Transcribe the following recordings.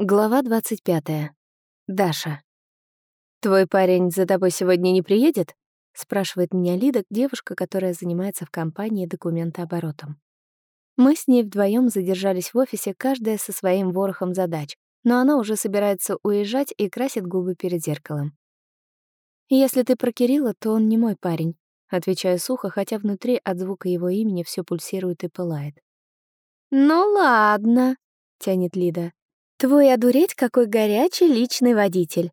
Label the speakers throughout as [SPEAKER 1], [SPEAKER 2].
[SPEAKER 1] Глава 25. Даша. «Твой парень за тобой сегодня не приедет?» — спрашивает меня Лида, девушка, которая занимается в компании документооборотом. Мы с ней вдвоем задержались в офисе, каждая со своим ворохом задач, но она уже собирается уезжать и красит губы перед зеркалом. «Если ты про Кирилла, то он не мой парень», — отвечаю сухо, хотя внутри от звука его имени все пульсирует и пылает. «Ну ладно», — тянет Лида. Твой одуреть какой горячий личный водитель.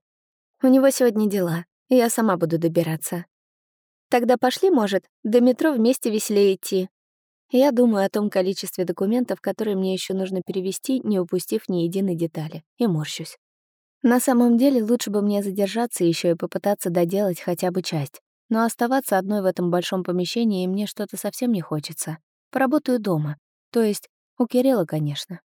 [SPEAKER 1] У него сегодня дела, я сама буду добираться. Тогда пошли, может, до метро вместе веселее идти. Я думаю о том количестве документов, которые мне еще нужно перевести, не упустив ни единой детали, и морщусь. На самом деле, лучше бы мне задержаться еще и попытаться доделать хотя бы часть. Но оставаться одной в этом большом помещении мне что-то совсем не хочется. Поработаю дома. То есть у Кирилла, конечно.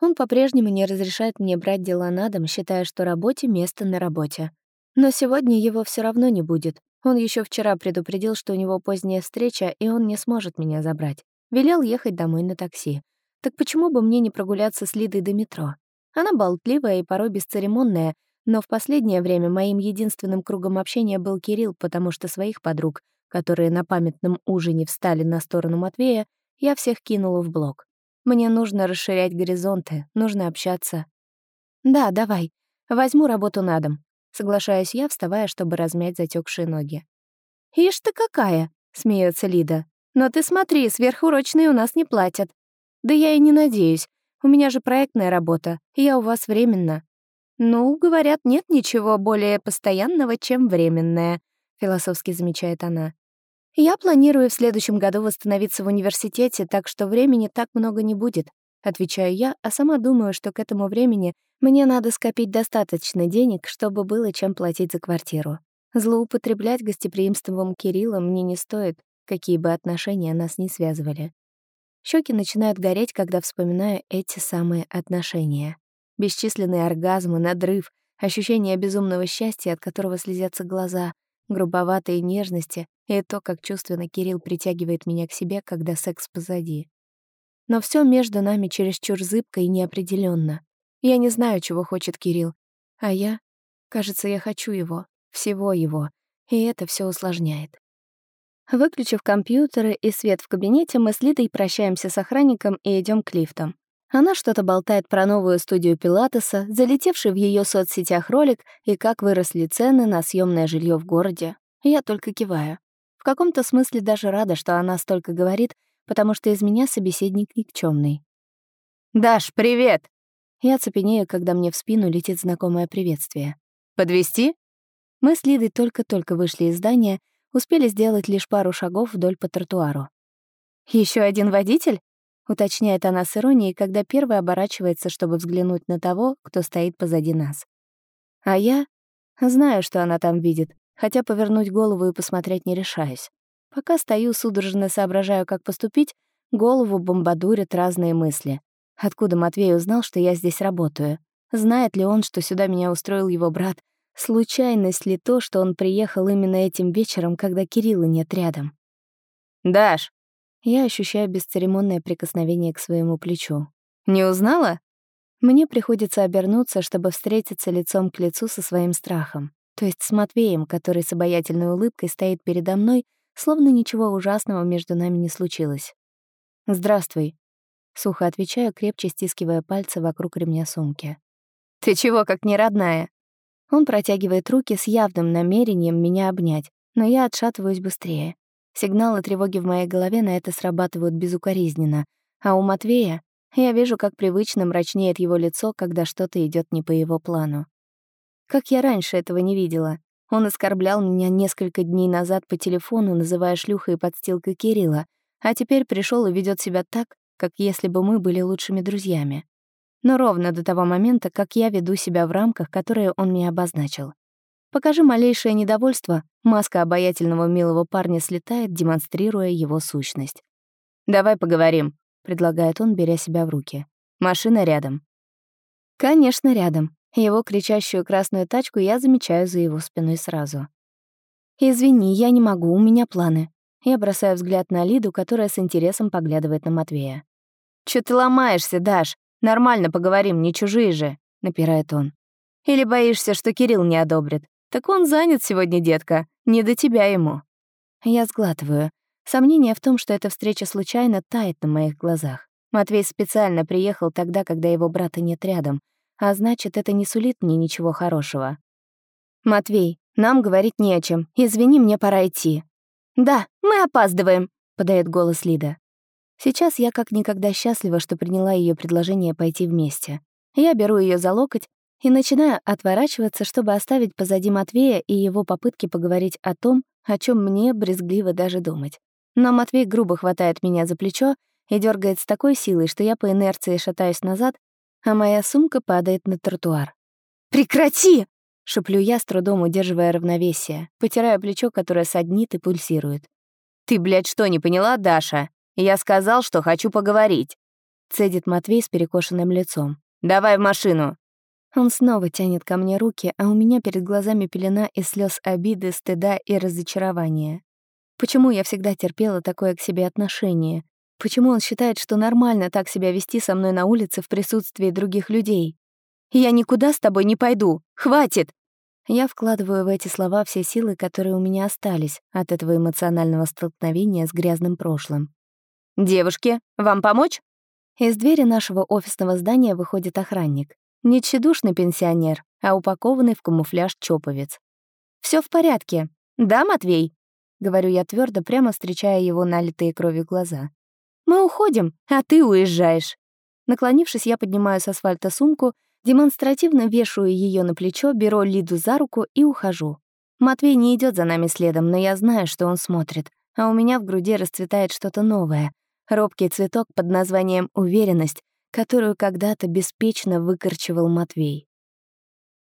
[SPEAKER 1] Он по-прежнему не разрешает мне брать дела на дом, считая, что работе место на работе. Но сегодня его все равно не будет. Он еще вчера предупредил, что у него поздняя встреча, и он не сможет меня забрать. Велел ехать домой на такси. Так почему бы мне не прогуляться с Лидой до метро? Она болтливая и порой бесцеремонная, но в последнее время моим единственным кругом общения был Кирилл, потому что своих подруг, которые на памятном ужине встали на сторону Матвея, я всех кинула в блок. Мне нужно расширять горизонты, нужно общаться. Да, давай. Возьму работу на дом. Соглашаюсь я, вставая, чтобы размять затекшие ноги. «Ишь ты какая!» — смеется Лида. «Но ты смотри, сверхурочные у нас не платят». «Да я и не надеюсь. У меня же проектная работа, я у вас временно». «Ну, говорят, нет ничего более постоянного, чем временное», — философски замечает она. «Я планирую в следующем году восстановиться в университете, так что времени так много не будет», — отвечаю я, а сама думаю, что к этому времени мне надо скопить достаточно денег, чтобы было чем платить за квартиру. Злоупотреблять гостеприимством Кирилла мне не стоит, какие бы отношения нас не связывали. Щеки начинают гореть, когда вспоминаю эти самые отношения. Бесчисленные оргазмы, надрыв, ощущение безумного счастья, от которого слезятся глаза, грубоватые нежности и то, как чувственно Кирилл притягивает меня к себе, когда секс позади. Но все между нами чересчур зыбко и неопределенно. Я не знаю, чего хочет Кирилл, а я... Кажется, я хочу его, всего его, и это все усложняет. Выключив компьютеры и свет в кабинете, мы с Лидой прощаемся с охранником и идем к лифтам. Она что-то болтает про новую студию Пилатеса, залетевший в ее соцсетях ролик и как выросли цены на съемное жилье в городе. Я только киваю. В каком-то смысле даже рада, что она столько говорит, потому что из меня собеседник никчемный. «Даш, привет!» Я цепенею, когда мне в спину летит знакомое приветствие. Подвести? Мы с Лидой только-только вышли из здания, успели сделать лишь пару шагов вдоль по тротуару. Еще один водитель?» — уточняет она с иронией, когда первый оборачивается, чтобы взглянуть на того, кто стоит позади нас. А я знаю, что она там видит, хотя повернуть голову и посмотреть не решаюсь. Пока стою, судорожно соображаю, как поступить, голову бомбадурят разные мысли. Откуда Матвей узнал, что я здесь работаю? Знает ли он, что сюда меня устроил его брат? Случайность ли то, что он приехал именно этим вечером, когда Кирилла нет рядом? «Даш!» Я ощущаю бесцеремонное прикосновение к своему плечу. «Не узнала?» Мне приходится обернуться, чтобы встретиться лицом к лицу со своим страхом то есть с Матвеем, который с обаятельной улыбкой стоит передо мной, словно ничего ужасного между нами не случилось. «Здравствуй», — сухо отвечаю, крепче стискивая пальцы вокруг ремня сумки. «Ты чего, как не родная?» Он протягивает руки с явным намерением меня обнять, но я отшатываюсь быстрее. Сигналы тревоги в моей голове на это срабатывают безукоризненно, а у Матвея я вижу, как привычно мрачнеет его лицо, когда что-то идет не по его плану. Как я раньше этого не видела. Он оскорблял меня несколько дней назад по телефону, называя шлюхой и подстилкой Кирилла, а теперь пришел и ведет себя так, как если бы мы были лучшими друзьями. Но ровно до того момента, как я веду себя в рамках, которые он мне обозначил. Покажи малейшее недовольство, маска обаятельного милого парня слетает, демонстрируя его сущность. «Давай поговорим», — предлагает он, беря себя в руки. «Машина рядом». «Конечно, рядом. Его кричащую красную тачку я замечаю за его спиной сразу. «Извини, я не могу, у меня планы». Я бросаю взгляд на Лиду, которая с интересом поглядывает на Матвея. «Чё ты ломаешься, Даш?» Нормально поговорим, не чужие же», — напирает он. «Или боишься, что Кирилл не одобрит? Так он занят сегодня, детка, не до тебя ему». Я сглатываю. Сомнение в том, что эта встреча случайно, тает на моих глазах. Матвей специально приехал тогда, когда его брата нет рядом, а значит, это не сулит мне ничего хорошего. «Матвей, нам говорить не о чем. Извини, мне пора идти». «Да, мы опаздываем», — подает голос Лида. Сейчас я как никогда счастлива, что приняла ее предложение пойти вместе. Я беру ее за локоть и начинаю отворачиваться, чтобы оставить позади Матвея и его попытки поговорить о том, о чем мне брезгливо даже думать. Но Матвей грубо хватает меня за плечо и дергает с такой силой, что я по инерции шатаюсь назад, а моя сумка падает на тротуар. «Прекрати!» — шеплю я, с трудом удерживая равновесие, потирая плечо, которое саднит и пульсирует. «Ты, блядь, что, не поняла, Даша? Я сказал, что хочу поговорить!» Цедит Матвей с перекошенным лицом. «Давай в машину!» Он снова тянет ко мне руки, а у меня перед глазами пелена из слез обиды, стыда и разочарования. Почему я всегда терпела такое к себе отношение? Почему он считает, что нормально так себя вести со мной на улице в присутствии других людей? «Я никуда с тобой не пойду! Хватит!» Я вкладываю в эти слова все силы, которые у меня остались от этого эмоционального столкновения с грязным прошлым. «Девушки, вам помочь?» Из двери нашего офисного здания выходит охранник. Не тщедушный пенсионер, а упакованный в камуфляж чоповец. Все в порядке. Да, Матвей?» — говорю я твердо, прямо встречая его налитые кровью глаза. «Мы уходим, а ты уезжаешь». Наклонившись, я поднимаю с асфальта сумку, демонстративно вешаю ее на плечо, беру Лиду за руку и ухожу. Матвей не идет за нами следом, но я знаю, что он смотрит, а у меня в груди расцветает что-то новое. Робкий цветок под названием «Уверенность», которую когда-то беспечно выкорчевал Матвей.